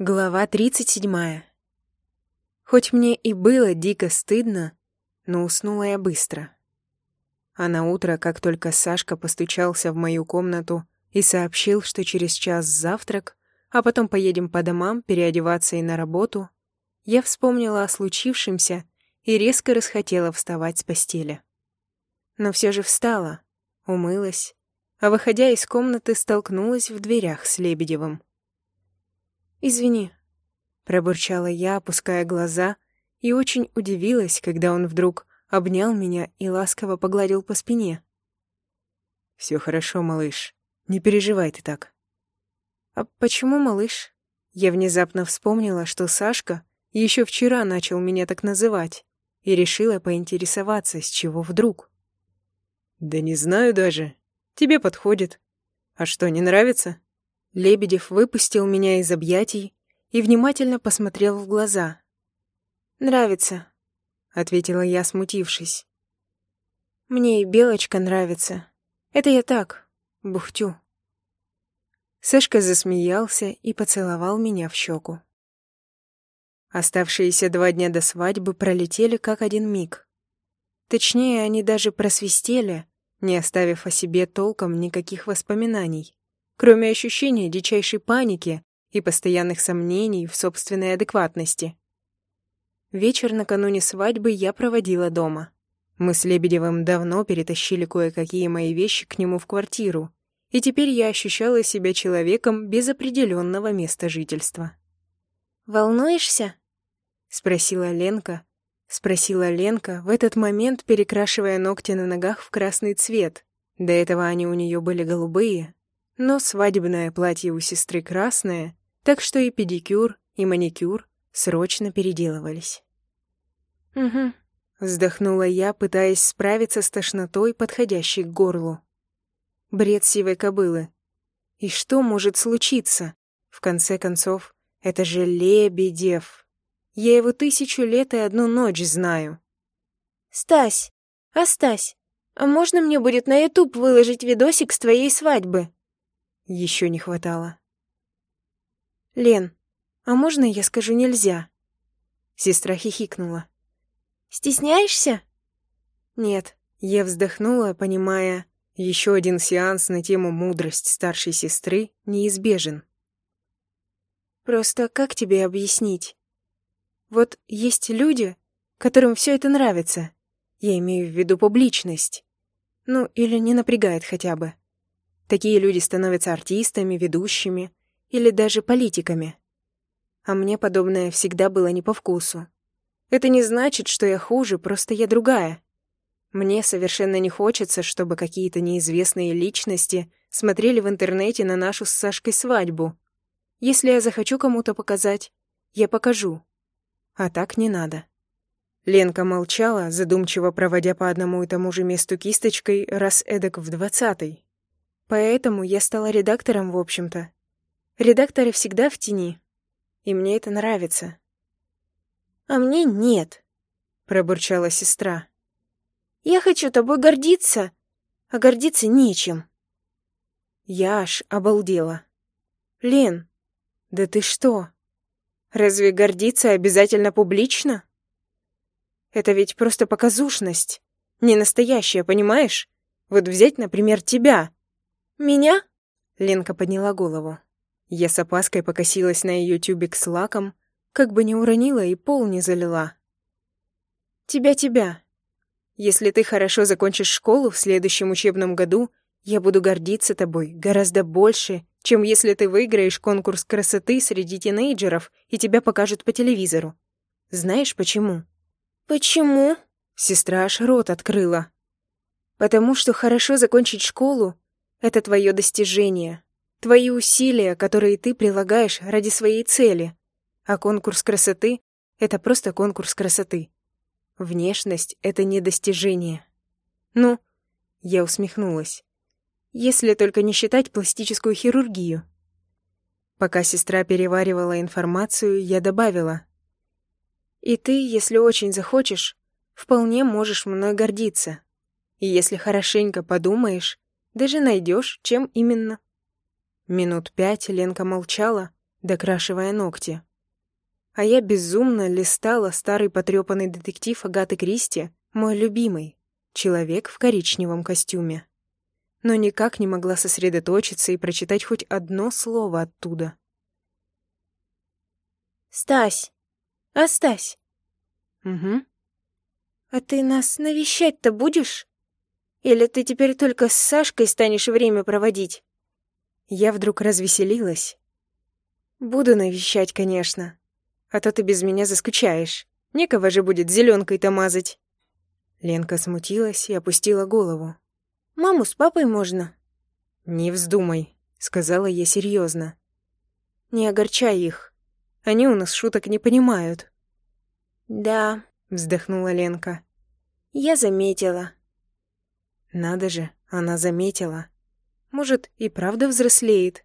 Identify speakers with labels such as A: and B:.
A: Глава 37. Хоть мне и было дико стыдно, но уснула я быстро. А на утро, как только Сашка постучался в мою комнату и сообщил, что через час завтрак, а потом поедем по домам переодеваться и на работу, я вспомнила о случившемся и резко расхотела вставать с постели. Но все же встала, умылась, а, выходя из комнаты, столкнулась в дверях с Лебедевым. «Извини», — пробурчала я, опуская глаза, и очень удивилась, когда он вдруг обнял меня и ласково погладил по спине.
B: «Все хорошо, малыш. Не переживай ты так».
A: «А почему, малыш?» Я внезапно вспомнила, что Сашка еще вчера начал меня так называть, и решила поинтересоваться, с чего вдруг.
B: «Да не знаю даже. Тебе подходит. А что, не нравится?»
A: Лебедев выпустил меня из объятий и внимательно посмотрел в глаза. «Нравится», — ответила я, смутившись. «Мне и Белочка нравится. Это я так, бухтю». Сашка засмеялся и поцеловал меня в щеку. Оставшиеся два дня до свадьбы пролетели как один миг. Точнее, они даже просвистели, не оставив о себе толком никаких воспоминаний кроме ощущения дичайшей паники и постоянных сомнений в собственной адекватности. Вечер накануне свадьбы я проводила дома. Мы с Лебедевым давно перетащили кое-какие мои вещи к нему в квартиру, и теперь я ощущала себя человеком без определенного места жительства. «Волнуешься?» — спросила Ленка. Спросила Ленка, в этот момент перекрашивая ногти на ногах в красный цвет. До этого они у нее были голубые, но свадебное платье у сестры красное, так что и педикюр, и маникюр срочно переделывались. «Угу», — вздохнула я, пытаясь справиться с тошнотой, подходящей к горлу. Бред сивой кобылы. И что может случиться? В конце концов, это же Лебедев. Я его тысячу лет и одну ночь знаю. «Стась, а Стась, а можно мне будет на ютуб выложить видосик с твоей свадьбы?» Еще не хватало. «Лен, а можно я скажу нельзя?» Сестра хихикнула. «Стесняешься?» «Нет». Я вздохнула, понимая, еще один сеанс на тему «Мудрость старшей сестры» неизбежен. «Просто как тебе объяснить? Вот есть люди, которым все это нравится. Я имею в виду публичность. Ну, или не напрягает хотя бы. Такие люди становятся артистами, ведущими или даже политиками. А мне подобное всегда было не по вкусу. Это не значит, что я хуже, просто я другая. Мне совершенно не хочется, чтобы какие-то неизвестные личности смотрели в интернете на нашу с Сашкой свадьбу. Если я захочу кому-то показать, я покажу. А так не надо. Ленка молчала, задумчиво проводя по одному и тому же месту кисточкой раз эдак в двадцатый. Поэтому я стала редактором, в общем-то. Редакторы всегда в тени. И мне это нравится. «А мне нет», — пробурчала сестра. «Я хочу тобой гордиться, а гордиться нечем». Я аж обалдела. «Лен, да ты что? Разве гордиться обязательно публично? Это ведь просто показушность, не настоящая, понимаешь? Вот взять, например, тебя. «Меня?» Ленка подняла голову. Я с опаской покосилась на ее тюбик с лаком, как бы не уронила и пол не залила. «Тебя-тебя. Если ты хорошо закончишь школу в следующем учебном году, я буду гордиться тобой гораздо больше, чем если ты выиграешь конкурс красоты среди тинейджеров и тебя покажут по телевизору. Знаешь почему?» «Почему?» Сестра аж рот открыла. «Потому что хорошо закончить школу это твое достижение, твои усилия, которые ты прилагаешь ради своей цели. А конкурс красоты — это просто конкурс красоты. Внешность — это не достижение. Ну, я усмехнулась. Если только не считать пластическую хирургию. Пока сестра переваривала информацию, я добавила. И ты, если очень захочешь, вполне можешь мной гордиться. И если хорошенько подумаешь, даже найдешь, чем именно. Минут пять Ленка молчала, докрашивая ногти. А я безумно листала старый потрёпанный детектив Агаты Кристи, мой любимый, человек в коричневом костюме. Но никак не могла сосредоточиться и прочитать хоть одно слово оттуда.
C: «Стась! А, Стась!»
A: «Угу».
C: «А ты нас навещать-то будешь? Или ты теперь только с Сашкой станешь время проводить?»
A: Я вдруг развеселилась. «Буду навещать, конечно. А то ты без меня заскучаешь. Некого же будет зеленкой-то мазать». Ленка смутилась и опустила голову.
C: «Маму с папой можно?»
A: «Не вздумай», — сказала я серьезно. «Не огорчай их. Они у нас шуток не понимают».
C: «Да», —
A: вздохнула Ленка.
C: «Я заметила».
A: Надо же, она заметила. Может, и правда взрослеет.